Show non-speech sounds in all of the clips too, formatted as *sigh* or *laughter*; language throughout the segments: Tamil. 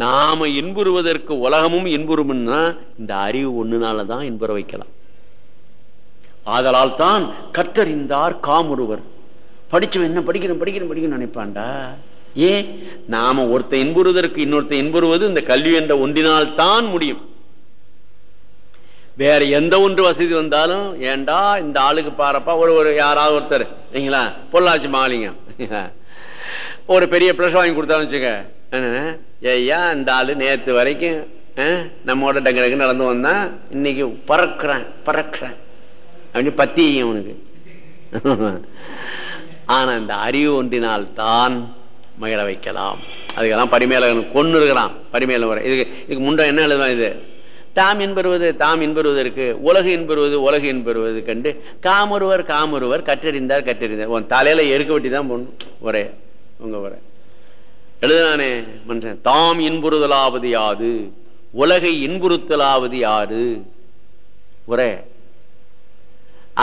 நாம இன்புறுவதற்கு உலகமும் இன்புறும்னா இந்த அறிவு ஒண்ணுனாலதான் இன்புற வைக்கலாம். ஆதலால் தான் கற்றறிந்தார் காமுருவர். படிச்சவன் என்ன படிக்கணும் படிக்கணும் படிக்கணும் நினைப்பான்டா. ஏன் நாம ஒருத்த இன்புறுவதற்கு இன்னொருத்த இன்புறுவது இந்த கல்வி என்ற ஒன்றினால் தான் முடியும். வேற எந்த ஒன்று வசதி வந்தாலும் ஏண்டா இந்த ஆளுக்கு பாருப்பா ஒரு ஒரு யாராவது ஒருத்தர் சரிங்களா? பொள்ளாச்சி மாலிங்க *laughs* ஒரு பெரிய பிளஸ் வாங்கி கொடுத்தாலும் வச்சுக்க. ஐயா இந்த ஆளு நேத்து வரைக்கும் நம்மோட டங்கு டங்கு நடந்து வந்தா இன்னைக்கு பறக்குறேன் பறக்குறேன். அப்படின்னு பத்தியும் அவனுக்கு ஆனா இந்த அறிவு ஒன்றினால் தான் மகிழ வைக்கலாம். அதுக்கெல்லாம் பரிமேலகன் கொண்டு இருக்கிறான் பரிமேல வர. இதுக்கு இதுக்கு முன்ன என்ன எழுதுவான் இது? தாம் என்பருவது தாம் என்பருவதற்கு உலகு என்பருவது உலகு என்பருவது கண்டு காமொருவர் காமொருவர் கற்றறிந்தார் கற்றறிந்தார். உன் தலையில எருக்க வெட்டி தான் போடணும். ஒரே உங்க ஒரே. எழுதினானே மன்றேன். தாம் இன்புறுதலாவது யாது? உலகை இன்புறுத்தலாவது யாரு உரை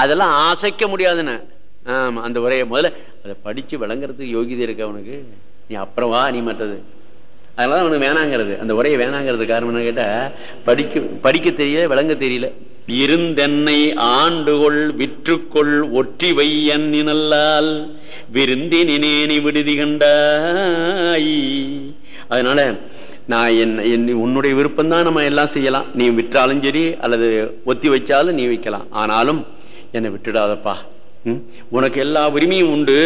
அதெல்லாம் ஆசைக்க முடியாதுன்னு. ஆமா அந்த உரையை முதல்ல அதை படிச்சு விளங்குறதுக்கு யோகிதை இருக்க அவனுக்கு நீ அப்புறம் வா நீ மற்றது. அதனால அவனுக்கு வேணாங்கிறது. அந்த உரையை வேணாங்கிறது காரணம் என்ன கேட்டா படிக்க படிக்க தெரியல விளங்க தெரியல. இருந்தென்னை ஆண்டுகொள் விற்றுக்கொள் ஒற்றி வையன் விருந்தி நினேனி விடுதி கண்டாய். அதனால நான் என் உன்னுடைய விருப்பம் தான் நம்ம எல்லாம் செய்யலாம். நீ விற்றாலும் சரி அல்லது ஒத்தி வச்சாலும் நீ வைக்கலாம் ஆனாலும் என்னை விட்டுடாதப்பா. உனக்கு எல்லா உரிமையும் உண்டு.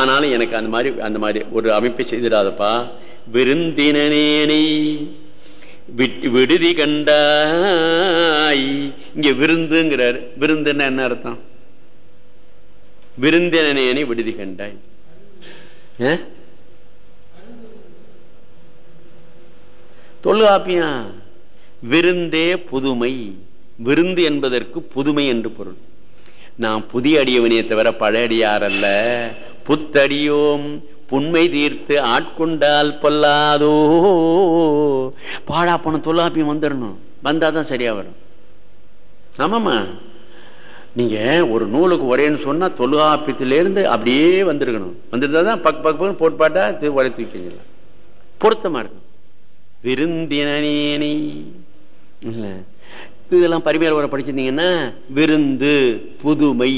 ஆனாலும் எனக்கு அந்த மாதிரி அந்த மாதிரி ஒரு அமைப்பை செய்திடாதப்பா. விருந்தினேனை விடுதி கண்டாய். இங்க விருந்துங்கிறார். விருந்துன்னா என்ன அர்த்தம்? விருந்தினேனை விடுதி கண்டாய். தொல்காப்பியா விருந்தே புதுமை. விருந்து என்பதற்கு புதுமை என்று பொருள். நான் புதிய அடியவனே தவிர பழையடியார் அல்ல. புத்தடியோம் உண்மை தீர்த்து ஆட்கொண்டால் பொல்லாதோ. பாடா பணம் தொல்லாப்பியம் வந்துடணும் வந்தாதான் சரியா வரும். ஆமாமா நீங்க ஒரு நூலுக்கு ஒரேன்னு சொன்னா தொல்காப்பியத்திலேருந்து அப்படியே வந்திருக்கணும். வந்துருந்தாதான் பக் பக் போட்பாட்டா உரை தூக்கிக்கலாம் பொருத்தமா இருக்கும் விருந்தினேனி இல்ல. இதெல்லாம் பரிமையாளர் உரை படிச்சிருந்தீங்கன்னா விருந்து புதுமை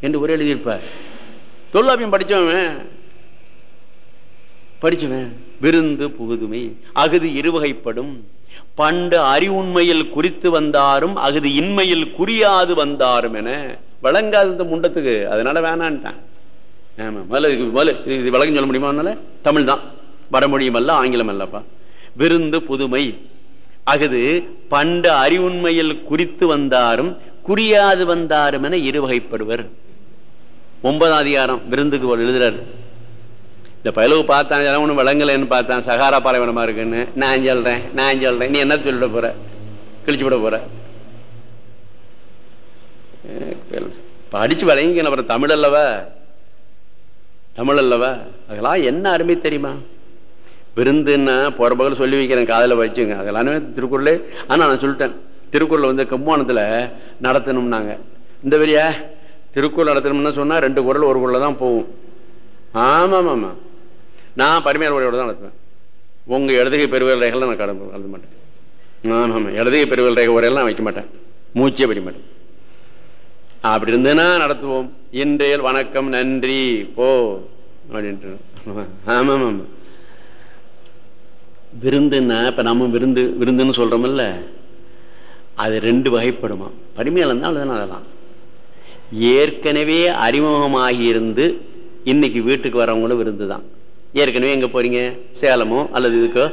என்று ஒரு எழுதியிருப்பார். தொல்லாப்பியம் படிச்சவன் படிச்சுவேன். விருந்து புகுதுமை அகுது இருவகைப்படும். பண்டு அறிவுண்மையில் குறித்து வந்தாரும் அகுது இன்மையில் குறியாது வந்தாரும் என வழங்காது இந்த முண்டத்துக்கு. அதனால வேணான்ட்டான். ஆமா இது விளக்கம் சொல்ல முடியுமா அதனால தமிழ் தான். வடமொழியும் அல்ல ஆங்கிலம் அல்லப்பா. விருந்து புதுமை. அகுது பண்டு அறிவுண்மையில் குறித்து வந்தாரும் குறியாது வந்தாரும் என இருவகைப்படுவர். ஒன்பதாம் அதிகாரம் விருந்துக்கு எழுதுறாரு. இந்த பயலுக்கு பார்த்தான் ஒன்றும் விளங்கலைன்னு பார்த்தான். சகாரா பாலைவனமா இருக்குன்னு. நான் சொல்றேன் நான் சொல்றேன். நீ என்ன சொல்லிட போற? கிழிச்சு விட போற? படிச்சு விளங்கிக்கணும். அப்புறம் தமிழ் அல்லவா? தமிழ் அல்லவா? அதெல்லாம் என்ன அருமை தெரியுமா? விருந்துன்னா போற பகல் சொல்லி வைக்கிறேன் காதல வச்சுங்க. அதெல்லாம் திருக்குறளே. ஆனா நான் சொல்லிட்டேன். திருக்குறள் வந்து கம்போணத்துல நடத்தணும்னாங்க. இந்த வழியா திருக்குறள் நடத்தணும்னு சொன்னா ரெண்டு குரல் ஒரு குரல தான் போகும். ஆமா ஆமா நான் பரிமையார் உரையோட தான் நடத்துவேன். உங்க இடதுகை பெருவியல் ரேகைகள் நான் கடந்து எழுத மாட்டேன் ஆமா ஆமா இடதுகை பெருவியல் ரேகை உரையெல்லாம் வைக்க மாட்டேன். மூச்சே படிக்க மாட்டேன். அப்படி இருந்தேன்னா நடத்துவோம். இன்றைய வணக்கம் நன்றி போ. அப்படின்ட்டு. ஆமா ஆமா விருந்துன்னா இப்ப நம்ம விருந்து விருந்துன்னு சொல்றோம்ல அது ரெண்டு வகைப்படுமா? பரிமையாளம் தான் அதெல்லாம். ஏற்கனவே அறிமுகமாகி இருந்து இன்னைக்கு வீட்டுக்கு வரவங்களும் விருந்து தான் ஏற்கனவே எங்க போறீங்க? சேலமோ அல்லது இதுக்கோ?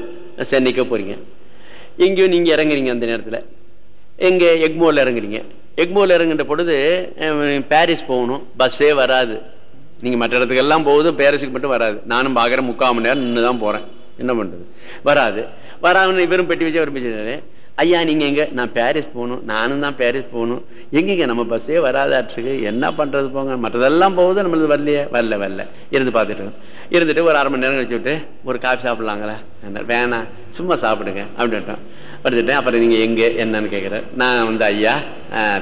சென்னைக்கோ போறீங்க. எங்கேயோ நீங்க இறங்குறீங்க அந்த நேரத்தில். எங்க எக்மோல இறங்குறீங்க. எக்மோல இறங்குற பொழுது பாரிஸ் போகணும். பஸ்ஸே வராது. நீங்க மற்ற இடத்துக்கு எல்லாம் போகுது பாரிஸுக்கு மட்டும் வராது. நானும் பாக்குறேன் முக்கால் மணி நேரம் நின்று தான் போறேன். என்ன பண்றது? வராது. வராதுன்னு வெறும் பெட்டி வச்சு விரும்பிச்சு ஐயா நீங்க எங்க? நான் பாரிஸ் போகணும். நானும் தான் பாரிஸ் போகணும். எங்கெங்க? நம்ம பஸ்ஸே வராதாற்றுக்கு என்ன பண்றது போங்க? மற்றதெல்லாம் போகுது நம்மளது வரலையே. வரல வரல. இருந்து பார்த்துட்டு இருந்துட்டு ஒரு அரை மணி நேரம் கழிச்சு விட்டு ஒரு காஃபி சாப்பிடலாங்களா? வேணாம். சும்மா சாப்பிடுங்க. அப்படின்ட்டோம் படுத்துட்டேன் அப்புறம் நீங்க எங்க? என்னன்னு கேட்குற நான் வந்து ஐயா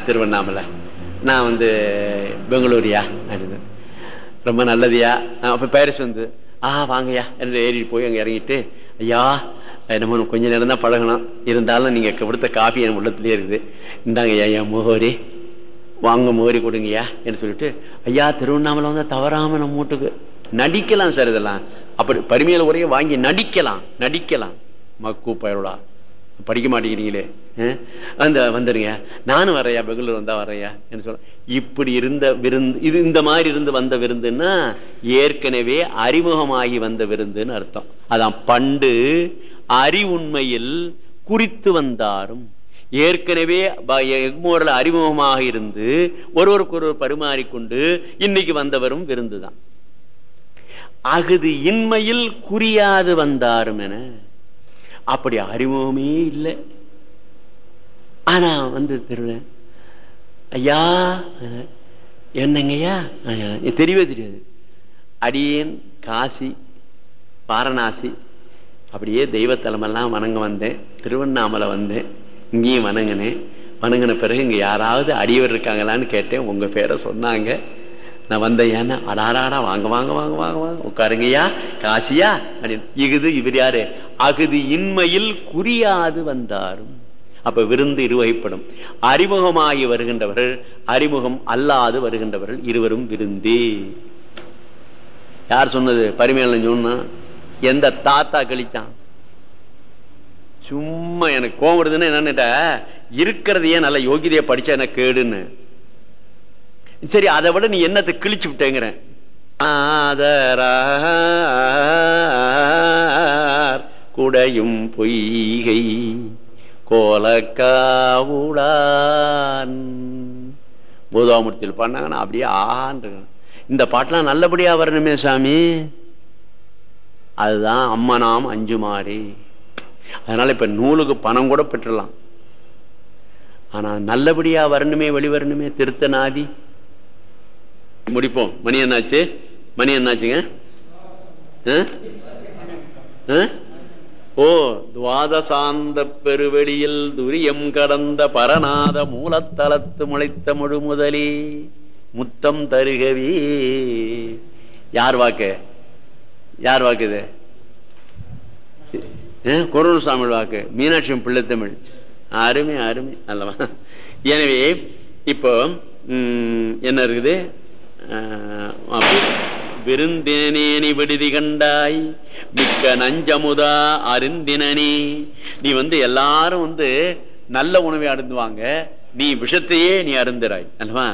திருவண்ணாமலை. நான் வந்து பெங்களூரியா? அப்படின்னு ரொம்ப நல்லதுயா? அப்ப பாரிஸ் வந்து ஆ வாங்கய்யா. என்று ஏறி போய் அங்கே இறங்கிட்டு ஐயா என்னமோ கொஞ்ச நேரம் தான் பழகணும். இருந்தாலும் நீங்க கொடுத்த காஃபி என் உள்ளத்திலே இருக்குது. இந்தாங்க ஐயா முகோரி வாங்க முகோரி கொடுங்கய்யா என்று சொல்லிட்டு ஐயா திருவண்ணாமலை வந்து தவறாம நம்ம வீட்டுக்கு நடிக்கலாம் சார் இதெல்லாம். அப்படி பரிமையில உரையை வாங்கி நடிக்கலாம் நடிக்கலாம். மக்கு பயருடா படிக்க மாட்டேங்கிறீங்களே அந்த வந்துருங்க. நானும் வரையா பெங்களூர் வந்தா வரையா என்று சொல்ல இப்படி இருந்த விருந்து இது இந்த மாதிரி இருந்து வந்த விருந்துன்னா ஏற்கனவே அறிமுகமாகி வந்த விருந்துன்னு அர்த்தம். அதான் பண்டு அறிவுண்மையில் குறித்து வந்தாரும். ஏற்கனவே எக்மோரில் அறிமுகமாக இருந்து ஒருவருக்கொருவர் பரிமாறிக்கொண்டு இன்னைக்கு வந்தவரும் விருந்துதான். அகுது இன்மையில் குறியாது வந்தாரும் என அப்படி அறிமுகமே இல்லை. ஆனா வந்து திருவேன் ஐயா என்னங்கய்யா? தெரியவே தெரியாது. அடியேன் காசி வாரணாசி அப்படியே தெய்வத்தலமெல்லாம் வணங்க வந்தேன். திருவண்ணாமலை வந்தேன். இங்கேயும் வணங்கினேன். வணங்கின பிறகு இங்க யாராவது அடியவர் இருக்காங்களான்னு கேட்டேன். உங்க பேரை சொன்னாங்க. நான் வந்தேன். அடாராடா வாங்க வாங்க வாங்க வாங்க வாங்க. உட்காருங்கய்யா. காசியா? இகுது இவர் யாரு? அகுது இன்மையில் குறியாது வந்தாரும். அப்ப விருந்து இருவகைப்படும். அறிமுகமாகி வருகின்றவர்கள் அறிமுகம் அல்லாது வருகின்றவர்கள் இருவரும் விருந்தே. யார் சொன்னது? பரிமையில சொன்னா? எந்த தாத்தா கழிச்சான்? சும்மா எனக்கு கோவம் வருதுன்னு என்னன்னுட்ட இருக்கிறதையே நல்ல யோகிதைய படிச்சா என்ன கேடுன்னு? சரி அதை விட நீ என்னத்தை கிழிச்சு விட்டேங்கிற? குடையும் பொய்கை கோலக்காவுடான். பூதாமூர்த்தியில் பண்ணாங்கன்னா அப்படியே ஆண்டு இந்த பாட்டெல்லாம் நல்லபடியா வரணுமே சாமி. அதுதான் அம்மனாம் அஞ்சு மாறி. அதனால இப்ப நூலுக்கு பணம் கூட பெற்றலாம் ஆனா நல்லபடியா வரணுமே வெளிவரணுமே திருத்த நாதி முடிப்போம். மணி என்னாச்சு? மணி என்னாச்சுங்க? ஓ துவாதசாந்த பெருவெளியில் துரியம் கடந்த பரநாத மூலத்தலத்து முளைத்த முழு முதலி முத்தம் தருகவி. யார் வாக்கு? யார் வாக்கு இது? குரல் சாமிழ் வாக்கு. மீனாட்சி பிள்ளை தமிழ். அருமை அருமை. அல்லவா? எனவே இப்போ என்ன இருக்குது? விருந்தினேனி விடுதி கண்டாய். மிக்க நஞ்சமுதா அருந்தினி நீ வந்து எல்லாரும் வந்து நல்ல உணவை அருந்துவாங்க. நீ விஷத்தையே நீ அருந்துறாய். அல்லவா?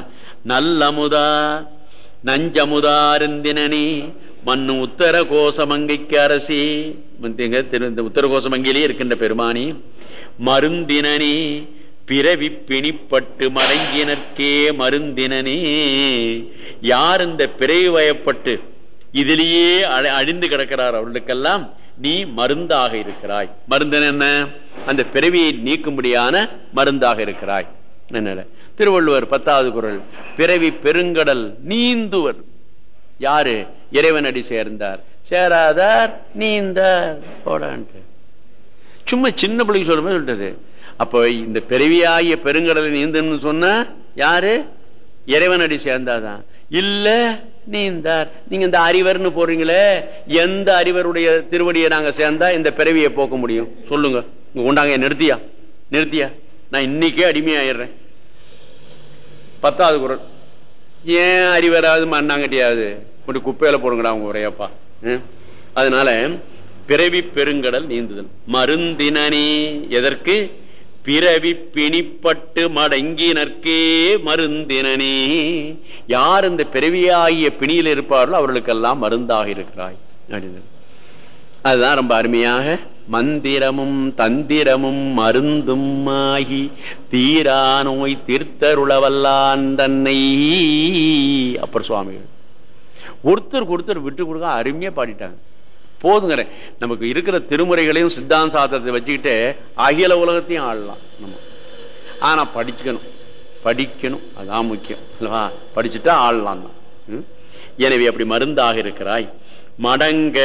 நல்லமுதா நஞ்சமுதா அருந்தினி மண்ணு உத்தர கோசமங்கைக்கு அரசி. உத்தர கோசமங்கையிலே இருக்கின்ற பெருமானி மருந்தினனே பிறவி பிணிப்பட்டு மடங்கினர்க்கே மருந்தினனே. யார் இந்த பிறவி வயப்பட்டு இதிலேயே அழிந்து கிடக்கிறார் அவர்களுக்கெல்லாம் நீ மருந்தாக இருக்கிறாய். மருந்தன் என்ன? அந்த பிறவியை நீக்கும்படியான மருந்தாக இருக்கிறாய். என்ன திருவள்ளுவர் பத்தாவது குரல் பிறவி பெருங்கடல் நீந்துவர். யாரு? இறைவனடி சேர்ந்தார். சேராதார் நீந்தார். போடான்ட்டு. சும்மா சின்ன பிள்ளைக்கு சொல்லும்போது மாதிரி அப்போ இந்த பிறவியாகிய பெருங்கடலை நீந்தன்னு சொன்ன யாரு? இறைவனடி சேர்ந்தாதான். இல்ல நீந்தார். நீங்க இந்த அறிவர்னு போறீங்களே எந்த அறிவருடைய திருவடியை நாங்க சேர்ந்தா இந்த பிறவியை போக்க முடியும்? சொல்லுங்க. உண்டாங்க நிறுத்தியா? நிறுத்தியா? நான் இன்னைக்கே அடிமையாயிடுறேன். பத்தாவது குரல். ஏன் அறிவராது மண்ணாங்கட்டியாவது? இப்படி குப்பையில போடுங்கடா அவங்க உரையப்பா. அதனால பிறவி பெருங்கடல் நீந்துதல். மருந்தினி எதற்கு? பிறவி பிணிப்பட்டு மடங்கினர்க்கே மருந்தினனே யார் இந்த பிறவியாகிய பிணியில் இருப்பார்களோ அவர்களுக்கெல்லாம் மருந்தாக இருக்கிறாய். அதுதான் ரொம்ப அருமையாக. மந்திரமும் தந்திரமும் மருந்தும் ஆகி தீரா நோய் தீர்த்தருளவல்லான் தன்னை. அப்புறம் சுவாமிகள். ஒருத்தர் ஒருத்தர் விட்டு கொடுக்க அருமையா பாடிட்டாங்க. போதுங்கிறேன். நமக்கு இருக்கிற திருமுறைகளையும் சித்தாந்த சாத்திரத்தை வச்சுக்கிட்டு அகில உலகத்தையும் ஆடலாம் நம்ம. ஆனா படிச்சுக்கணும். படிக்கணும் அதான் முக்கியம். அல்லவா? படிச்சுட்டா ஆடலாம் தான். எனவே அப்படி மருந்தாக இருக்கிறாய். மடங்க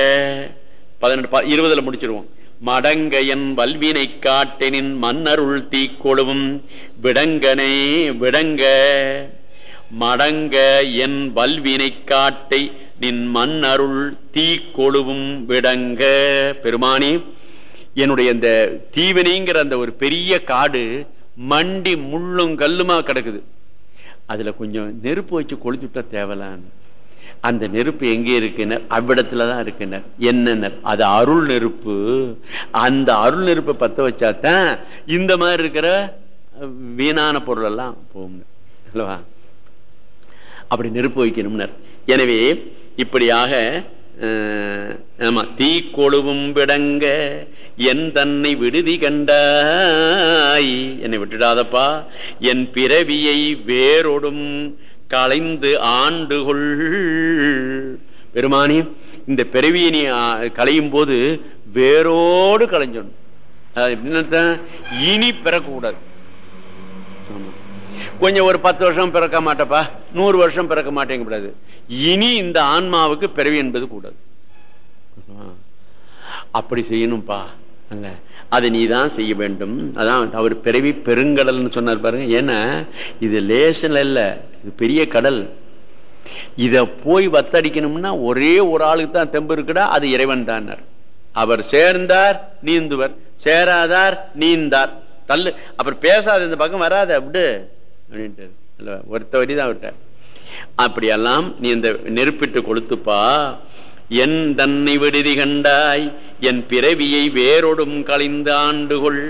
பதினெட்டு இருபதுல முடிச்சிருவோம். மடங்க என் வல்வினை காட்டெனின் மன்னருள் தீக்கொழுவும். விடங்கனே விடங்க. மடங்க என் வல்வினை காட்டை நின் மண் அருள் தீ கொழுவும் விடங்க. பெருமானி என்னுடைய இந்த தீவனிங்கிற அந்த ஒரு பெரிய காடு மண்டி முள்ளும் கல்லுமா கிடக்குது. அதுல கொஞ்சம் நெருப்பு வச்சு கொளுத்துட்டா தேவலான்னு அந்த நெருப்பு எங்கே இருக்குனர் அவ்விடத்துலதான் இருக்குனர் என்னென்ன? அது அருள் நெருப்பு. அந்த அருள் நெருப்பை பத்த வச்சாதான் இந்த மாதிரி இருக்கிற வீணான பொருள் எல்லாம் போகும் அல்லவா? அப்படி நெருப்பு வைக்கணும்னர். எனவே இப்படியாக ஆமா தீ கொழுவும் விடங்க என் தன்னை விடுதி கண்டாய். என்னை விட்டுடாதப்பா என் பிறவியை வேறொடும் களைந்து ஆண்டுகொள். பெருமானி இந்த பிறவியை நீ களையும் போது வேரோடு களைஞ்சிடணும் இனி இனி ஆமா. கொஞ்சம் ஒரு பத்து வருஷம் பிறக்க மாட்டப்பா. நூறு வருஷம் பிறக்க மாட்டேங்க கூடாது. இனி இந்த ஆன்மாவுக்கு பிறவி என்பது கூடாது. அப்படி செய்யணும்ப்பா. அல்ல அதை நீ தான் செய்ய வேண்டும். அதான் அவர் பிறவி பெருங்கடல்னு சொன்னார் பாருங்க. ஏன்னா இது லேசன் இல்ல இது பெரிய கடல். இத போய் வத்தடிக்கணும்னா ஒரே ஒரு ஆளுக்கு தான் தெம்பு இருக்குடா அது இறைவன் தான் அவர் சேர்ந்தார் நீந்துவர். சேராதார் நீந்தார். தள்ளு. அப்புறம் பேசாத இந்த பக்கம் வராது அப்படி அப்படின்ட்டு ஒருத்த வரி தான் விட்ட அப்படியெல்லாம் நீ இந்த நெருப்பிட்டு கொளுத்துப்பா. என் தன்னை விடுதி கண்டாய் என் பிறவியை வேறொடும் கழிந்த ஆண்டுகொள்.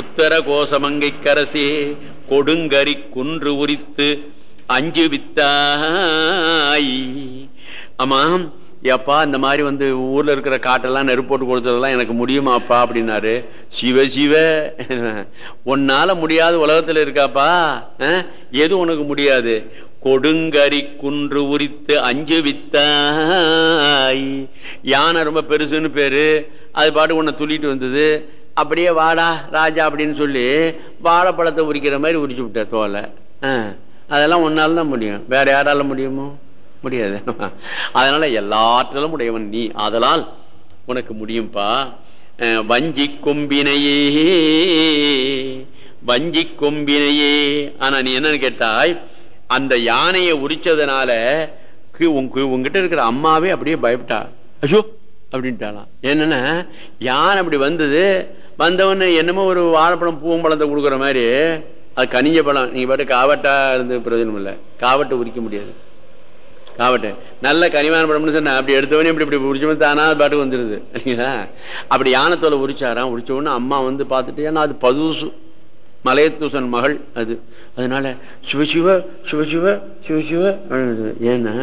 உத்தர கோசமங்கை கரசே கொடுங்கரி குன்று உரித்து அஞ்சு வித்தாய். ஆமாம் ஏப்பா இந்த மாதிரி வந்து ஊர்ல இருக்கிற காட்டெல்லாம் நெருப்போட்டு கொடுத்ததெல்லாம் எனக்கு முடியுமாப்பா அப்படின்னாரு. சிவ சிவ. உன்னால முடியாத உலகத்துல இருக்காப்பா எது உனக்கு முடியாது? கொடுங்கரி குன்று உரித்து அஞ்சு வித்தாய். யானை ரொம்ப பெருசுன்னு பேரு. அது பாட்டு உன்னை துள்ளிட்டு வந்தது. அப்படியே வாடா ராஜா அப்படின்னு சொல்லி வாழைப்பழத்தை உரிக்கிற மாதிரி உரிச்சு விட்ட தோலை. அதெல்லாம் ஒன்னால தான் முடியும். வேற யாரால முடியுமோ? முடியாது. அதனால எல்லாற்றிலும் உடையவன் நீ. அதனால் உனக்கு முடியும்பா? வஞ்சி கொம்பினையே வஞ்சி கொம்பினையே. ஆனா நீ என்னன்னு கேட்டாய் அந்த யானையை உரிச்சதுனால உங்ககிட்ட இருக்கிற அம்மாவே அப்படியே பயப்பட்டா. ஐயோ அப்படின்ட்டாலாம் என்னன்னா? யானை அப்படி வந்தது? வந்தவொன்னு என்னமோ ஒரு வாழைப்பழம் பூம்பழத்தை கொடுக்குற மாதிரி. அது கனிஞ்ச பழம். நீங்க பாட்டு காவட்டா இருந்து பிரயோஜனம் இல்லை. காவட்டை உரிக்க முடியாது. காவட்டு நல்ல கனிமான படம்னு சொன்ன அப்படி எடுத்தவனே இப்படி இப்படி உரிச்சவன் தானா பாட்டுக்கு வந்துருது. இல்லைங்களா? அப்படி யானத்தோல உரிச்சாராம் உரிச்ச அம்மா வந்து பார்த்துட்டு ஏன்னா அது பதுசு. மலையத்தூசன் மகள் அது. அதனால சிவசிவ சிவசிவ சிவசிவ ஏன்னா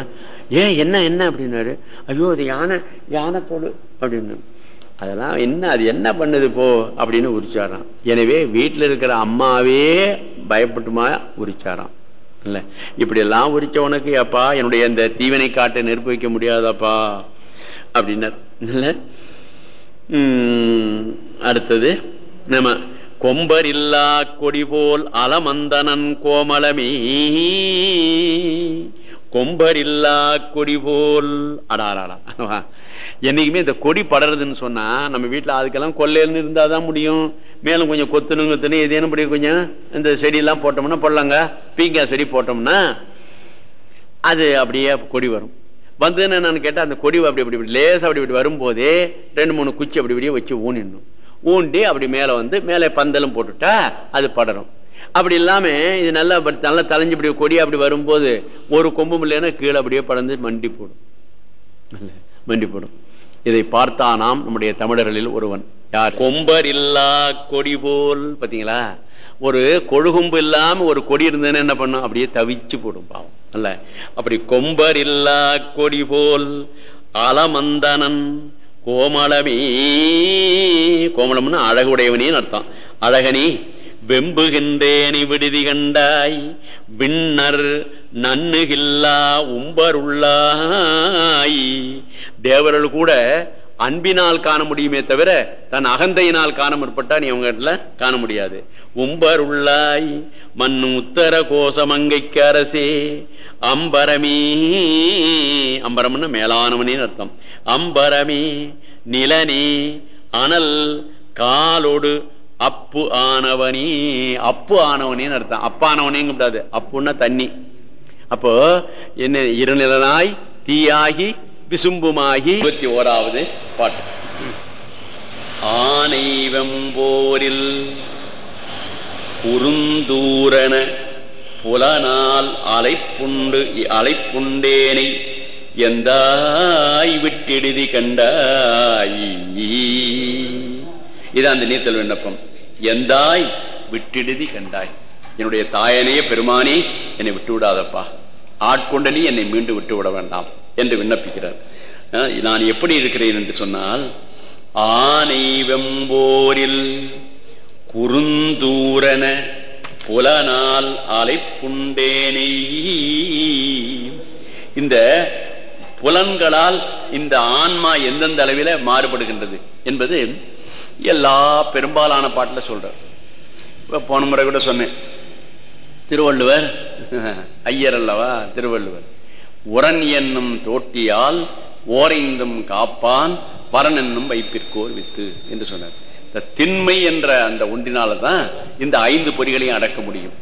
ஏன் என்ன என்ன அப்படின்னாரு? ஐயோ அது யானை யானைத்தோடு அப்படின்னு. அதெல்லாம் என்ன அது என்ன பண்ணுது போ அப்படின்னு உரிச்சாராம். எனவே வீட்டில் இருக்கிற அம்மாவே பயப்பட்டுமா உரிச்சாராம். இல்ல. இப்படி எல்லாம் உரிச்ச உனக்கு அப்பா என்னுடைய இந்த தீவனை காட்டை நெருப்பு வைக்க முடியாதாப்பா. அப்படின்னார் அடுத்தது நம்ம கொம்பர் இல்லா கொடி போல் அலமந்தனன் கோமலமே கொம்பர் இல்லா கொடி போல் அடாராடா என்னைக்குமே இந்த கொடி படறதுன்னு சொன்னா நம்ம வீட்டுல அதுக்கெல்லாம் கொள்ளையில இருந்தாதான் முடியும். மேலும் கொஞ்சம் கொத்துணும் கொத்துணும் ஏதேனும் இப்படி கொஞ்சம் இந்த செடி எல்லாம் போட்டோம்னா போடலாங்க. பீங்காய் செடி போட்டோம்னா அது அப்படியே கொடி வரும். வந்து என்னன்னு கேட்டா அந்த கொடி அப்படி அப்படி லேசா அப்படி இப்படி வரும்போதே ரெண்டு மூணு குச்சி அப்படி இப்படியே வச்சு ஊனிடணும். ஊண்டி அப்படி மேல வந்து மேலே பந்தலும் போட்டுட்டா அது படரும். அப்படி இல்லாம இது நல்லா நல்லா தலைஞ்சு இப்படி கொடி அப்படி வரும்போது ஒரு கொம்பு இல்லைன்னா கீழே அப்படியே படந்து மண்டி போடும். மண்டி போடும். இதை பார்த்தானாம் நம்முடைய தமிழர்களில் ஒருவன். யார்? கொம்பர் இல்லா கொடி போல். பாத்தீங்களா ஒரு கொழுகும்பு இல்லாம ஒரு கொடி இருந்ததுன்னு என்ன பண்ணும்? அப்படியே தவிச்சு போடும் பாவம். அல்ல? அப்படி கொம்பர் இல்லா கொடி போல் அலமந்தனன் கோமளமே. கோமளம்னு அழகுடையவனேன்னு அர்த்தம் அழகனி வெம்புகின்றேனி விடுதி கண்டாய். விண்ணர் நன்னுகில்லா உம்பருள்ளாய். தேவர்கள் கூட அன்பினால் காண முடியுமே தவிர தன் அகந்தையினால் காண முற்பட்டா நீ அவங்க காண முடியாது. உம்பர் உள்ளாய் மண்ணு உத்தர கோசமங்கைக்கு அரசே. அம்பரமே அம்பரம்னு மேலானவனே அர்த்தம். அம்பரமே நிலனே அனல் காலோடு அப்பு ஆனவனே. அப்பு ஆனவனேன்னு அர்த்தம். அப்பானவனேங்க கூடாது அப்புன்னா தண்ணி. அப்போ என்ன இருநிலனாய் தீயாகி விசும்புமாகி. இருபத்தி ஓராவது பாட்டு. ஆனைவம்போரில் உருந்தூரண புலனால் அலைப்புண்டு அலைப்புண்டேனை எந்தாய் விட்டெடுதி கண்டாய் இது அந்த நீத்தல் விண்ணப்பம். எந்தாய் விட்டெடுதி கண்டாய்? என்னுடைய தாயனைய பெருமானி என்னை விட்டு விடாதப்பா ஆட்கொண்ட நீ என்னை மீண்டு விட்டு விட வேண்டாம் என்று விண்ணப்பிக்கிறார். நான் எப்படி இருக்கிறேன் என்று சொன்னால் ஆனை வெம்போரில் குறுந்தூரன புலனால் அலைப்புண்டேனை. இந்த புலன்களால் இந்த ஆன்மா எந்தெந்த அளவில் மாறுபடுகின்றது என்பது எல்லா பெரும்பாலான பாட்டில் சொல்ற போன முறை கூட சொன்னேன். திருவள்ளுவர். ஐயர் அல்லவா திருவள்ளுவர். உரன் என்னும் தோட்டியால் ஓரைந்தும் காப்பான் பரன் என்னும் வைப்பிற்கோர் வித்து என்று சொன்னார். இந்த திண்மை என்ற அந்த ஒன்றினால தான் இந்த ஐந்து பொறிகளையும் அடக்க முடியும்.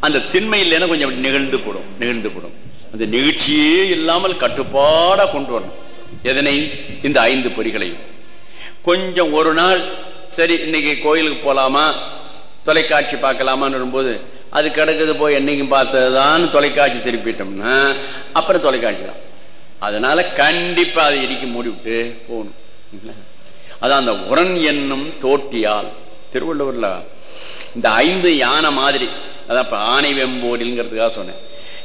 அந்த திண்மை இல்லைன்னா கொஞ்சம் நிகழ்ந்து போடும் நிகழ்ந்து போடும். அந்த நிகழ்ச்சியே இல்லாமல் கட்டுப்பாடா கொண்டு வரணும். எதனை? இந்த ஐந்து பொறிகளையும். கொஞ்சம் ஒரு நாள் சரி இன்னைக்கு கோயிலுக்கு போலாமா? தொலைக்காட்சி பார்க்கலாமான்னு வரும்போது அது கிடக்குது போய் என்னைக்கும் பார்த்ததுதான் தொலைக்காட்சி திருப்பிட்டோம்னா அப்புறம் தொலைக்காட்சி தான். அதனால கண்டிப்பா அதை இடிக்க மூடிவிட்டு போகணும். அதான் அந்த உரன் என்னும் தோட்டியால் திருவள்ளுவர்ல இந்த ஐந்து யானை மாதிரி அதான் இப்ப ஆனை வெம்போரில்ங்கிறதுக்காக சொன்னேன்.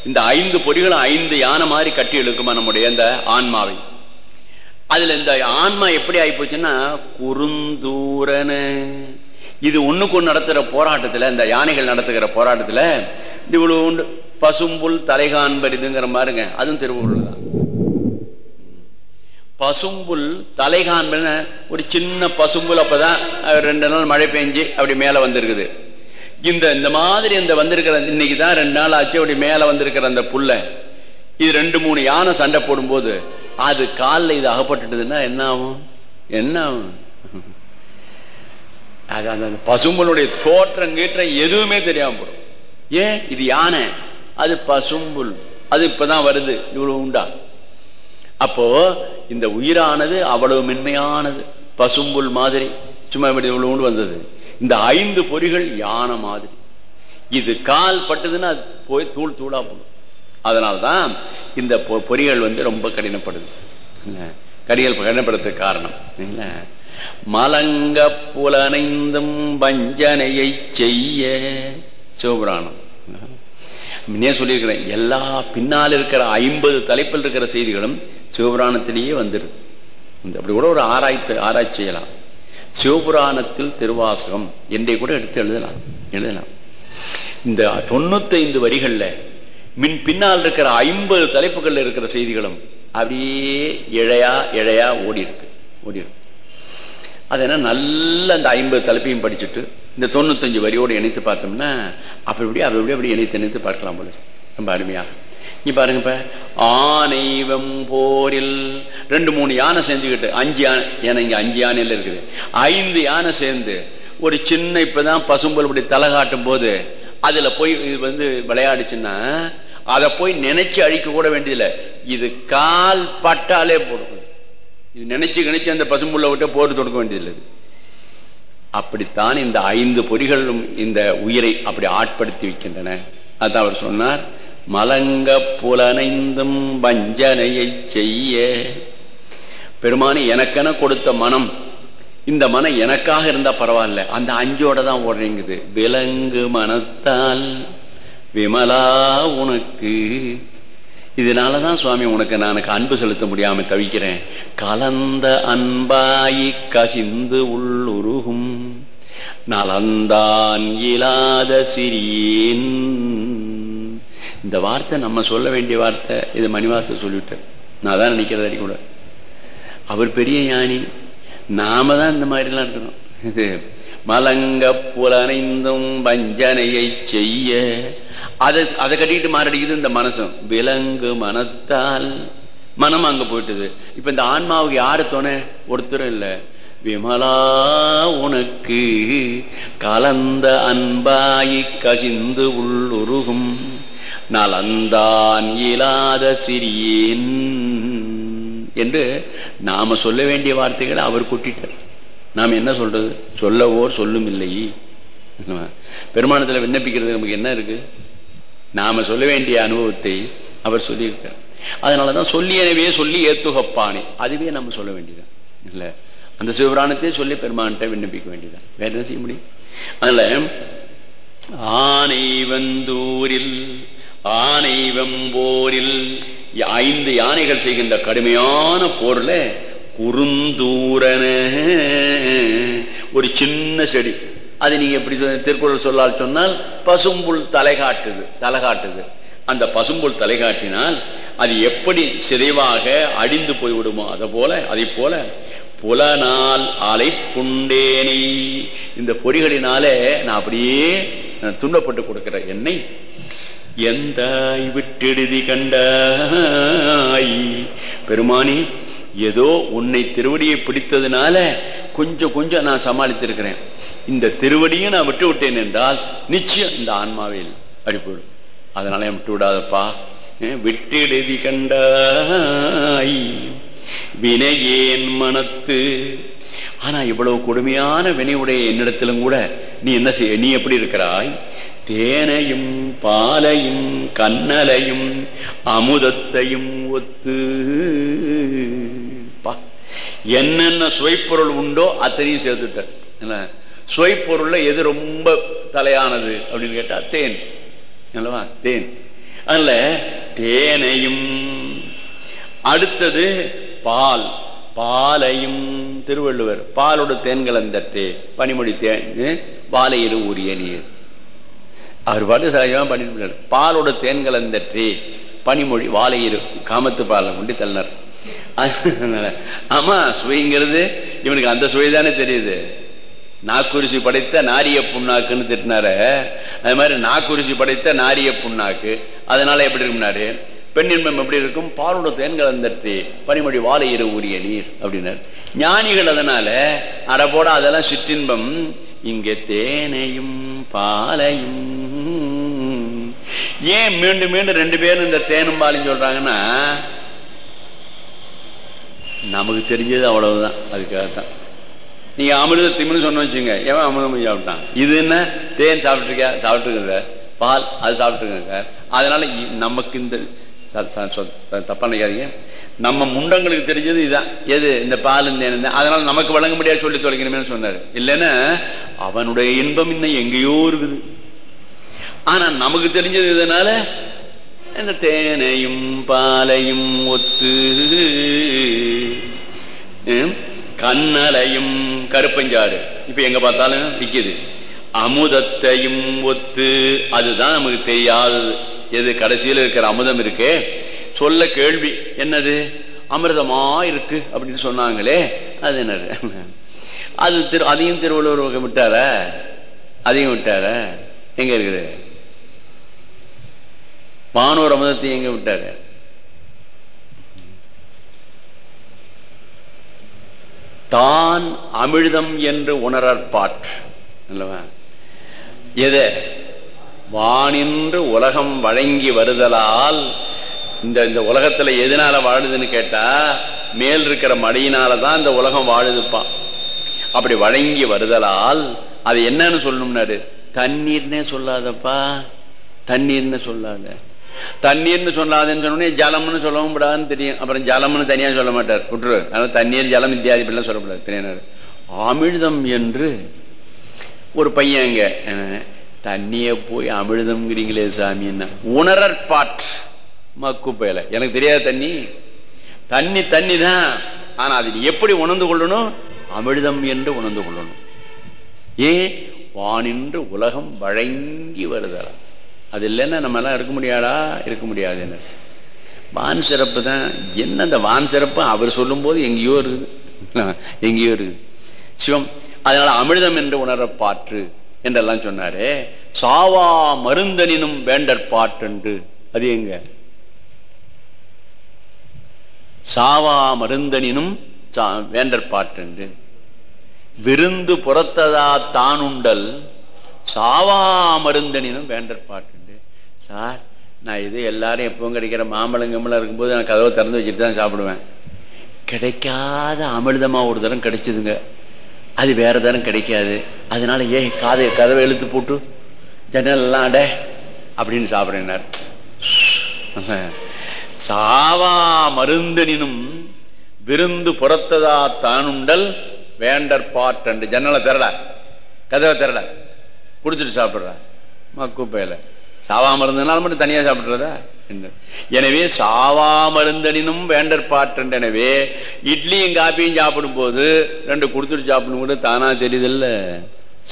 இந்த ஐந்து பொறிகளும் ஐந்து யானை மாதிரி கட்டி இழுக்குமா நம்முடைய இந்த ஆன்மாவை. அதுல இந்த ஆன்மா எப்படி ஆகிப்போச்சுன்னா குறுந்தூரனு. இது ஒண்ணுக்கு நடத்துகிற நடத்துற போராட்டத்துல இந்த யானைகள் நடத்துகிற போராட்டத்துல இவ்வளவு உண்டு. பசும்புல் தலைகாண்பரிதுங்கிற மாதிரிங்க. அதுவும் திருவள்ளுவர் தான். பசும்புல் தலைகாண்புன்னு ஒரு சின்ன பசும்புல் அப்பதான் ரெண்டு நாள் மழை பெஞ்சு அப்படி மேல வந்திருக்குது. இந்த இந்த மாதிரி இந்த வந்திருக்கிற இன்னைக்கு தான் ரெண்டு நாள் ஆச்சு அப்படி மேல வந்திருக்கிற அந்த புல்ல. இது ரெண்டு மூணு யானை சண்டை போடும்போது அது காலில் இது அகப்பட்டுட்டுதுன்னா என்ன ஆகும்? என்ன ஆகும்? அந்த அந்த பசும்புலுடைய தோற்றம் கீற்றம் எதுவுமே தெரியாம போடும். ஏன்? இது யானை. அது பசும்புல். அது இப்பதான் வருது. இவ்வளவு உண்டா? அப்போ இந்த உயிரானது அவ்வளவு மென்மையானது. பசும்புல் மாதிரி. சும்மா இப்படி இவ்வளவு உண்டு வந்தது. இந்த ஐந்து பொறிகள் யானை மாதிரி. இது கால் பட்டதுன்னா அது போய் தூள் தூளா போடும். அதனால்தான் இந்த பொ- பொறிகள் வந்து ரொம்ப கடினப்படுது. கடிகள் கடினப்படுறதுக்கு காரணம். இல்லைங்களா மலங்க புலனைந்தும் வஞ்சனையை செய்ய. சிவபுராணம். முன்னே சொல்லியிருக்கிறேன் எல்லா பின்னால் இருக்கிற ஐம்பது தலைப்பில் இருக்கிற செய்திகளும் சிவபுராணத்திலேயே வந்துடுது இந்த அப்படி கூட ஒரு ஆராய்ச்சி ஆராய்ச்சி செய்யலாம். சிவபுராணத்தில் திருவாசகம் என்றை கூட எடுத்து எழுதலாம் எழுதலாம். இந்த தொண்ணூத்தைந்து வரிகள்ல மின் பின்னால் இருக்கிற ஐம்பது தலைப்புகளில் இருக்கிற செய்திகளும் அப்படியே இழையா இழையா ஓடி இருக்கு ஓடி இருக்கு அது என்ன நல்ல அந்த ஐம்பது தலைப்பையும் படிச்சுட்டு இந்த தொண்ணூத்தஞ்சு வரியோடு இணைத்து பார்த்தோம்னா அப்படி இப்படி அப்படி இப்படி அப்படி இணைத்து இணைத்து பார்க்கலாம் போல. ரொம்ப அருமையாக நீ பாருங்க இப்ப ஆனைவம் போரில் ரெண்டு மூணு யானை சேர்ந்துக்கிட்டு அஞ்சு யானை ஏன்னா இங்க அஞ்சு யானையில இருக்குது. ஐந்து யானை சேர்ந்து ஒரு சின்ன இப்பதான் பசும்பல் இப்படி தலை காட்டும் போது அதுல போய் இது வந்து விளையாடுச்சுன்னா அதை போய் நினைச்சு அழிக்க கூட வேண்டியதில்லை. இது கால் பட்டாலே போடும் இது நினைச்சு நினைச்சு அந்த பசும்புள்ள விட்டு போட்டு தொடுக்க வேண்டியதில்லை அப்படித்தான் இந்த ஐந்து பொறிகளும் இந்த உயிரை அப்படி ஆட்படுத்தி வைக்கின்றன. அதான் அவர் சொன்னார் மலங்க புலனைந்தும் வஞ்சனையை செய்ய. பெருமானி எனக்கென கொடுத்த மனம் இந்த மனம் எனக்காக இருந்தா பரவாயில்ல. அந்த அஞ்சோட தான் ஓடுறீங்குது. விலங்கு மனத்தால் விமலா உனக்கு இதனால தான் சுவாமி உனக்கு நான் அன்பு செலுத்த முடியாம தவிக்கிறேன். கலந்த அன்பாயி கசிந்து உள்ளுருகும். நலந்தான் இயலாத சிறியேன். இந்த வார்த்தை நம்ம சொல்ல வேண்டிய வார்த்தை இது மணிவாச சொல்லிவிட்டேன் நான் தான் நினைக்கிறது அடி கூட. அவர் பெரிய ஞானி. நாம தான் இந்த மாதிரிலாம் இருக்கணும். இது மலங்கப் புலனைந்தும் வஞ்சனையை செய்ய. அதை அதை கட்டிட்டு மாரடிக்குது இந்த மனசும். விலங்கு மனத்தால். மனம் அங்க போயிட்டுது. இப்ப இந்த ஆன்மாவுக்கு யாரு துணை? ஒருத்தரும் இல்ல. விமலா உனக்கு கலந்த அன்பாயி கசிந்து உள்ளுருகும். நலந்தான் இயலாத சிறியேன். என்று நாம சொல்ல வேண்டிய வார்த்தைகளை அவர் கொட்டிட்டார். நாம் என்ன சொல்றது? சொல்லவோர் சொல்லும் இல்லை பெருமானத்தில் விண்ணப்பிக்கிறது நமக்கு என்ன இருக்கு? நாம சொல்ல வேண்டிய அனுபவத்தை அவர் சொல்லியிருக்கார். அதனாலதான் சொல்லியனவே சொல்லி ஏத்துகப்பானே. அதுவே நம்ம சொல்ல வேண்டியதான் இல்ல அந்த சிவபுராணத்தையே சொல்லி பெருமான்கிட்ட விண்ணப்பிக்க வேண்டியதான் வேற என்ன செய்ய முடியும்? அதனால ஆனை வந்தூரில் ஆனை வம்போரில் ஐந்து யானைகள் செய்கின்ற கடுமையான போர்ல குறுந்தூரன. ஒரு சின்ன செடி. அது நீங்க எப்படி திருக்குறள் சொல்லால் சொன்னால் பசும்புல் தலை காட்டுது தலை காட்டுது அந்த பசும்புல் தலை காட்டினால் அது எப்படி சிதைவாக அடிந்து போய்விடுமோ அதை போல அதை போல புலனால் அலை புண்டேனி இந்த பொறிகளினாலே நான் அப்படியே துண்டப்பட்டு கொடுக்கிற என்னை. எந்த விட்டெடுதி கண்டாய் பெருமானி ஏதோ உன்னை திருவடியை பிடித்ததுனால கொஞ்சம் கொஞ்சம் நான் சமாளித்திருக்கிறேன். இந்த திருவடியும் நான் விட்டு விட்டேன் என்றால் நிச்சயம் இந்த ஆன்மாவில் அடிப்படும் அதனால என் விட்டு விடாதப்பா? விட்டெழுதி கண்டாய் வினையேன் மனத்து ஆனா இவ்வளவு கொடுமையான வினையுடைய என்னிடத்திலும் கூட நீ என்ன செய்ய நீ எப்படி இருக்கிறாய்? தேனையும் பாலையும் கண்ணலையும் அமுதத்தையும் ஒத்து. என்னென்ன சுவைப்பொருள் உண்டோ அத்தனையும் சேர்த்துட்ட சுவைப்பொருள்ல எது ரொம்ப தலையானது அப்படின்னு கேட்டா தேன். அல்லவா? தேன். அதுல தேனையும் அடுத்தது பால். பாலையும் திருவள்ளுவர் பாலோட தேன்கள் அந்த பனிமொழி தேன் வாழையிரு உரிய நீர். அவர் பாட்டு சகஜமா பண்ணிட்டு பாலோட தேன்கள் அந்த பனிமொழி வாழையிரு காமத்து பாலை கொண்டு தள்ளினார். ஆமா சுவைங்கிறது இவனுக்கு அந்த சுவை தானே தெரியுது. நாக்குரிசி படைத்த நாரிய புண்ணாக்குன்னு திட்டினாரு. அது மாதிரி நாக்குரிசி படைத்த நாரிய புண்ணாக்கு. அதனால எப்படி இருக்கும்னாரு பெண் இன்பம் எப்படி இருக்கும்? பாலோட தேன்கள் அந்த பனிமொழி வாழை இரு உரிய நீர் அப்படின்னாரு. ஞானிகள் அதனால அடப்போட அதெல்லாம் சிற்றின்பம். இங்க தேனையும் பாலையும். ஏன் மீண்டும் மீண்டும் ரெண்டு பேரும் இந்த தேனும் பாலையும் சொல்றாங்கன்னா நமக்கு தெரிஞ்சது அவ்வளவுதான். அதுக்காகத்தான். நீங்க அமிர்த திமின்னு சொன்ன வச்சுங்க எவன் அமிர்தம் சாப்பிட்டான் இது என்ன? தேன் சாப்பிட்டுருக்கா சாப்பிட்டுருங்க பால் அது சாப்பிட்டுருங்க சார். அதனால நமக்கு இந்த தப்பா நினைக்காதீங்க. நம்ம முண்டங்களுக்கு தெரிஞ்சது இதுதான் எது? இந்த பால் இந்த அதனால நமக்கு வழங்க முடியாது சொல்லி தொலைக்கணுமே சொன்னாரு. இல்லைன்னா அவனுடைய இன்பம் இன்னும் எங்கேயோ இருக்குது. ஆனா நமக்கு தெரிஞ்சது இதனால இந்த தேனையும் பாலையும் ஒத்து கண்ணலையும் கருப்பஞ்சாறு இப்ப எங்க பார்த்தாலும் விற்கிது அமுதத்தையும் ஒத்து அதுதான் நமக்கு தெரியாதது எது கடைசியில் இருக்கிற அமுதம் இருக்கே? சொல்ல கேள்வி என்னது? அமிர்தமா இருக்கு அப்படின்னு சொன்னாங்களே அது என்னது? அது திரு அதையும் திருவள்ளுவர் விட்டார அதையும் விட்டார? எங்க இருக்குது? பானூர் அமுதத்தை எங்க விட்டாரு? தான் அமிழ்தம் என்று உணரற்பாற்று அல்லவா? எது? வானின்று உலகம் வழங்கி வருதலால் இந்த இந்த உலகத்துல எதனால வாழுதுன்னு கேட்டா மேல் இருக்கிற மடியினால தான் இந்த உலகம் வாழுதுப்பான் அப்படி வழங்கி வருதலால் அது என்னன்னு சொல்லணும்னாரு? தண்ணீர்னே சொல்லாதப்பா. தண்ணீர்னு சொல்லாத. தண்ணீர்னு சொல்லாதுன்னு சொன்னோடனே ஜலம்னு சொல்லவும் கூடாதுன்னு தெரியும். அப்புறம் ஜலம்னு தனியா சொல்ல மாட்டார். விட்டுரு. அதனால தண்ணீர் ஜலம் இத்தியாதி இப்படிலாம் சொல்லக்கூடாது. தெரியாது அமிழ்தம் என்று ஒரு பையன் இங்க தண்ணிய போய் அமிழ்தம்ங்கிறீங்களே சாமி என்ன? உணரற்பாற்று மக்கு பயல. எனக்கு தெரியாத தண்ணி. தண்ணி தண்ணி தான் ஆனா அது எப்படி உணர்ந்து கொள்ளணும்? அமிழ்தம் என்று உணர்ந்து கொள்ளணும். ஏன்? வானின்று உலகம் வழங்கி வருதலாம். அது இல்லைன்னா நம்ம எல்லாம் இருக்க முடியாதா? இருக்க முடியாது என்ன? வான் சிறப்பு தான். என்ன அந்த வான் சிறப்பு? அவர் சொல்லும் போது எங்கேயோ இருக்குது. *laughs* எங்கேயோ இருக்குது. சிவம் அதனால அமிர்தம் என்று உணர பாற்று என்றெல்லாம் சொன்னாரே. சாவா மருந்தனினும் வேண்டற்பாற்றென்று அது எங்க? சாவா மருந்தனினும் வேண்டற்பாற்றென்று விருந்து புறத்ததா தானுண்டல் சாவா மருந்தனினும் வேண்டற்பாட்டு சார் நான் இது எல்லாரும் எப்பவும் கிடைக்கிற மாம்பழம் கம்பளம் இருக்கும்போது நான் கதவை திறந்து வச்சுட்டு தான் சாப்பிடுவேன். கிடைக்காத அமிர்தமாக ஒரு தரம் கிடைச்சிதுங்க. அது வேற தரம் கிடைக்காது. அதனால ஏன் காதை கதவை இழுத்து போட்டு ஜன்னல்லாம் எல்லாம் அட அப்படின்னு சாப்பிடுறார் சாவா மருந்தனினும் விருந்து புறத்ததா தானுண்டல் வேண்டர் பாட்டண்டு ஜன்னலை திரட கதவை திரட குடிச்சிட்டு சாப்பிடுற. மக்குப்பையில. சாவா மருந்துனால மட்டும் தனியா சாப்பிட்றதா எனவே சாவா மருந்தனினும் வேண்டற் எனவே இட்லியும் காப்பியும் சாப்பிடும் போது ரெண்டு கொடுத்துட்டு சாப்பிடும் கூட தானா தெரியுதில்ல.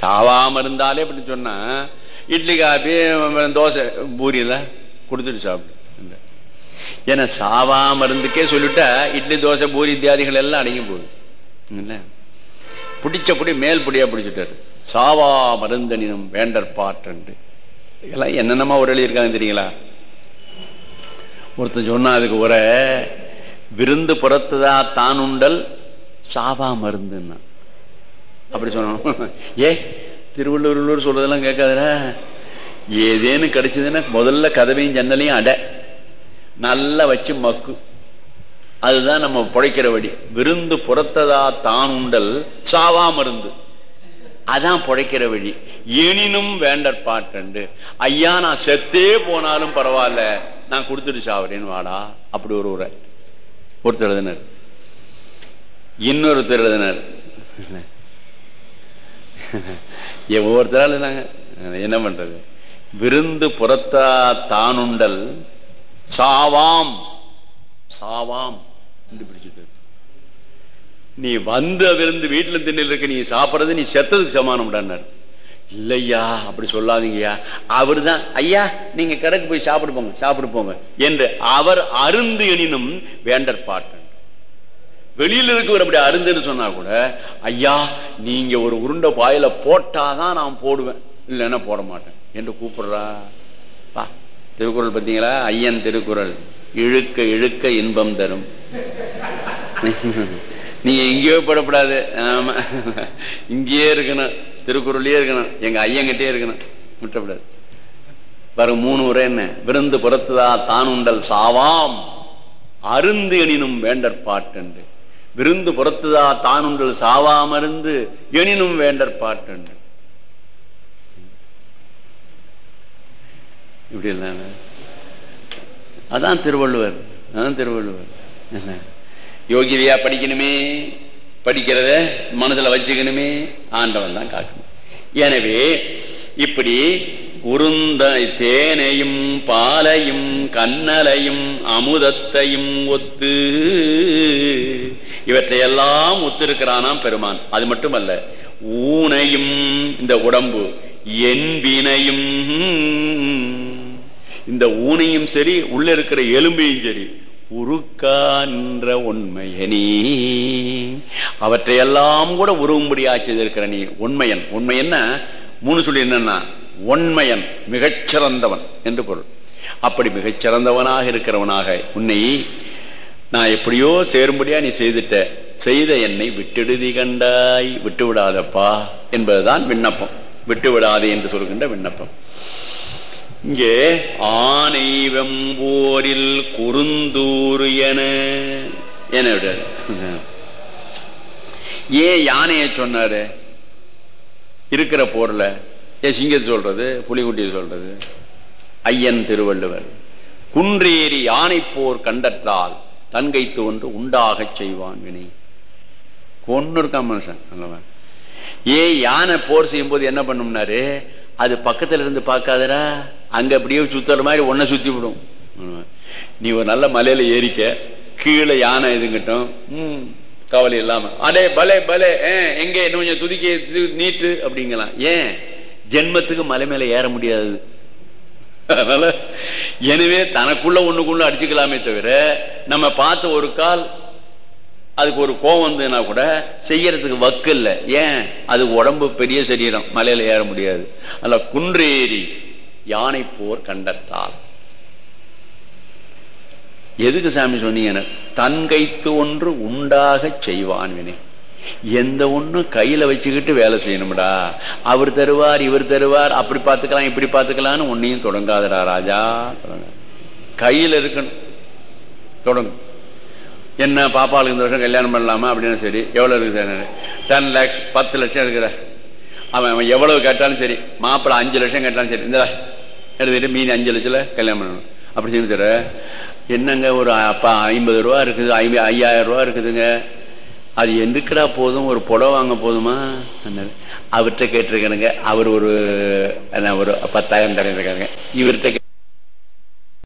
சாவா மருந்தாலே அப்படி சொன்னா இட்லி காப்பி தோசை பூரியில கொடுத்துட்டு சாப்பிடு. ஏன்னா சாவா மருந்துக்கே சொல்லிட்டா இட்லி தோசை பூரி இத்தியாதிகள் எல்லாம் அடங்கி போகுது. இல்ல பிடிச்ச பிடி மேல் பிடியா பிடிச்சிட்டாரு. சாவா மருந்தனினும் வேண்டற்பாற்றன்று இதெல்லாம் என்னென்னமா ஒரு எழுதியிருக்காங்க தெரியுங்களா? ஒருத்தன் சொன்னா அதுக்கு உரை விருந்து புறத்துதா தான் உண்டல் சாவா மருந்துன்னா. அப்படி சொன்னோம் ஏ திருவள்ளுவர் சொல்றதெல்லாம் கேட்காதடா. ஏதேன்னு கிடைச்சதுன்னா முதல்ல கதவையும் ஜன்னலையும் அடை. நல்லா வச்சு மக்கு. அதுதான் நம்ம புழைக்கிற வழி. விருந்து புறத்ததா தான் உண்டல் சாவா மருந்து. அதான் புழைக்கிற வழி. எனினும் வேண்டற் பாட்டண்டு. ஐயா நான் செத்தே போனாலும் பரவாயில்ல. நான் கொடுத்துட்டு சாவறேன்னு வாடா. அப்படி ஒரு உரை. ஒருத்தர் எழுதினர். இன்னொருத்தர் எழுதினர். ஒவ்வொருத்தரால் எழுதினாங்க? என்ன பண்றது? விருந்து புறத்தா தானுண்டல் சாவாம். சாவாம். என்று பிடிச்சிட்டு நீ வந்து அதிலிருந்து வீட்டுல திண்ணில் இருக்க நீ சாப்பிடுறது நீ செத்ததுக்கு சமானம்டான்னாரு இல்லையா அப்படி சொல்லாதீங்கய்யா. அவர் தான் ஐயா நீங்க கடைக்கு போய் சாப்பிடு போங்க சாப்பிடு போங்க என்று அவர் அருந்து எனினும் வேண்டற் பாட்டன் வெளியில இருக்கவர் அப்படி அருந்துன்னு சொன்னா கூட ஐயா நீங்க ஒரு உருண்டை பாயில போட்டாதான் நான் போடுவேன். இல்லைன்னா போட மாட்டேன். என்று கூப்பிடுறா. பா திருக்குறள் பார்த்தீங்களா? ஐயன் திருக்குறள். இழுக்க இழுக்க இன்பம் தரும். *laughs* நீங்க எங்கேயோ படப்படாது. ஆமா. இங்கேயே இருக்கணும். திருக்குறள்லயே இருக்கணும். எங்க ஐயங்கிட்டே இருக்கணும். விட்டப்படாது பாருங்க மூணு உரை என்ன? விருந்து புறத்துதா தான் உண்டல் சாவாம். அருந்து எனினும் வேண்டற் பாட்டண்டு விருந்து புறத்துதா தான் உண்டல் சாவாமருந்து எனினும் வேண்டற் பாட்டண்டு இப்படி இருந்தாங்க அதான் திருவள்ளுவர். அதான் திருவள்ளுவர். என்ன? யோகிதையா படிக்கணுமே? படிக்கிறத மனசுல வச்சுக்கணுமே? ஆண்டவன் தான் காக்கணும். எனவே இப்படி உருந்த தேனையும் பாலையும் கண்ணலையும் அமுதத்தையும் ஒத்து இவற்றையெல்லாம் ஒத்திருக்கிறானாம் பெருமான். அது மட்டுமல்ல ஊனையும் இந்த உடம்பு என்பினையும் இந்த ஊனையும் சரி உள்ள இருக்கிற எலும்பையும் சரி உருக்கான்ற உண்மையனே அவற்றையெல்லாம் கூட உருவும்படியா செய்திருக்கிற நீ உண்மையன். உண்மையன்னா மூணு சொல்லி என்னன்னா உண்மையன் மிகச்சிறந்தவன் என்று பொருள். அப்படி மிகச்சிறந்தவனாக இருக்கிறவனாக உன்னை நான் எப்படியோ சேரும்படியா நீ செய்துட்ட செய்த என்னை விட்டுடுதி கண்டாய் விட்டு விடாதப்பா என்பதுதான் விண்ணப்பம். விட்டு விடாதே என்று சொல்கின்ற விண்ணப்பம். இங்கே ஆனை வெம்போரில் குறுந்தூறு என என ஏன் யானையை சொன்னாரு? இருக்கிற போர்ல. ஏ சிங்கத்தை சொல்றது புலிகுட்டியை சொல்றது. ஐயன் திருவள்ளுவர். குன்றேறி யானை போர் கண்டற்றால் தன்கை தோன்று உண்டாக செய்வான் வினை. கொன்னு இருக்கான் மனுஷன் அல்லவா ஏன் யானை போர் செய்யும் போது என்ன பண்ணும்னாரு? அது பக்கத்துல இருந்து பார்க்காதரா அங்க அப்படியே சுத்துற மாதிரி ஒன்ன சுத்தி விடும். நீ ஒரு நல்ல மலையில ஏறிக்க கீழே யானை இதுங்கட்டும். கவலை இல்லாம. அடே பலே பலே எங்க? இன்னும் கொஞ்சம் துதிக்க நீட்டு அப்படிங்கலாம். ஏன்? ஜென்மத்துக்கு மலை மேல ஏற முடியாது. அதனால எனவே தனக்குள்ள ஒண்ணுக்குள்ள அடிச்சுக்கலாமே தவிர நம்ம பார்த்த ஒரு கால் அதுக்கு ஒரு கோவம் வந்ததுன்னா கூட செய்யறதுக்கு வக்கு இல்லை. ஏன்? அது உடம்பு பெரிய சரீரம். மலையில ஏற முடியாது. அல்ல குன்றேறி யானை போர் கண்டத்தால். எதுக்கு சாமி சொன்னீங்க தன் கைத்து ஒன்று உண்டாக செய்வான் வினை. எந்த ஒண்ணு கையில வச்சுக்கிட்டு வேலை செய்யணும்டா. அவர் தருவார் இவர் தருவார். அப்படி பார்த்துக்கலாம் இப்படி பார்த்துக்கலாம்னு ஒன்னையும் தொடங்காதடா ராஜா. கையில இருக்கணும். தொடங்கும். என்ன பாப்பாளுக்கு இந்த வருஷம் கல்யாணம் பண்ணலாமா அப்படின்னு சரி எவ்வளோ இருக்குது டென் லேக்ஸ் பத்து லட்சம் இருக்கிற அவன் அவன் எவ்வளவு கேட்டாலும் சரி மாப்பிள்ளை அஞ்சு லட்சம் கேட்டாலும் சரி இந்த எழுதிட்டு மீன் அஞ்சு லட்சத்தில் கல்யாணம் பண்ணணும். அப்படி சொல்லி தர என்னங்க ஒரு அப்பா ஐம்பது ரூபா இருக்குது ஐம்பது ஐயாயிரம் ரூபா இருக்குதுங்க. அது எதுக்குடா போதும்? ஒரு புடவை வாங்க போதுமா? என்ன அவர்கிட்ட கேட்டிருக்கேனுங்க. அவர் ஒரு என்ன, ஒரு பத்தாயிரம் தரேன் இருக்காங்க இவர்கிட்ட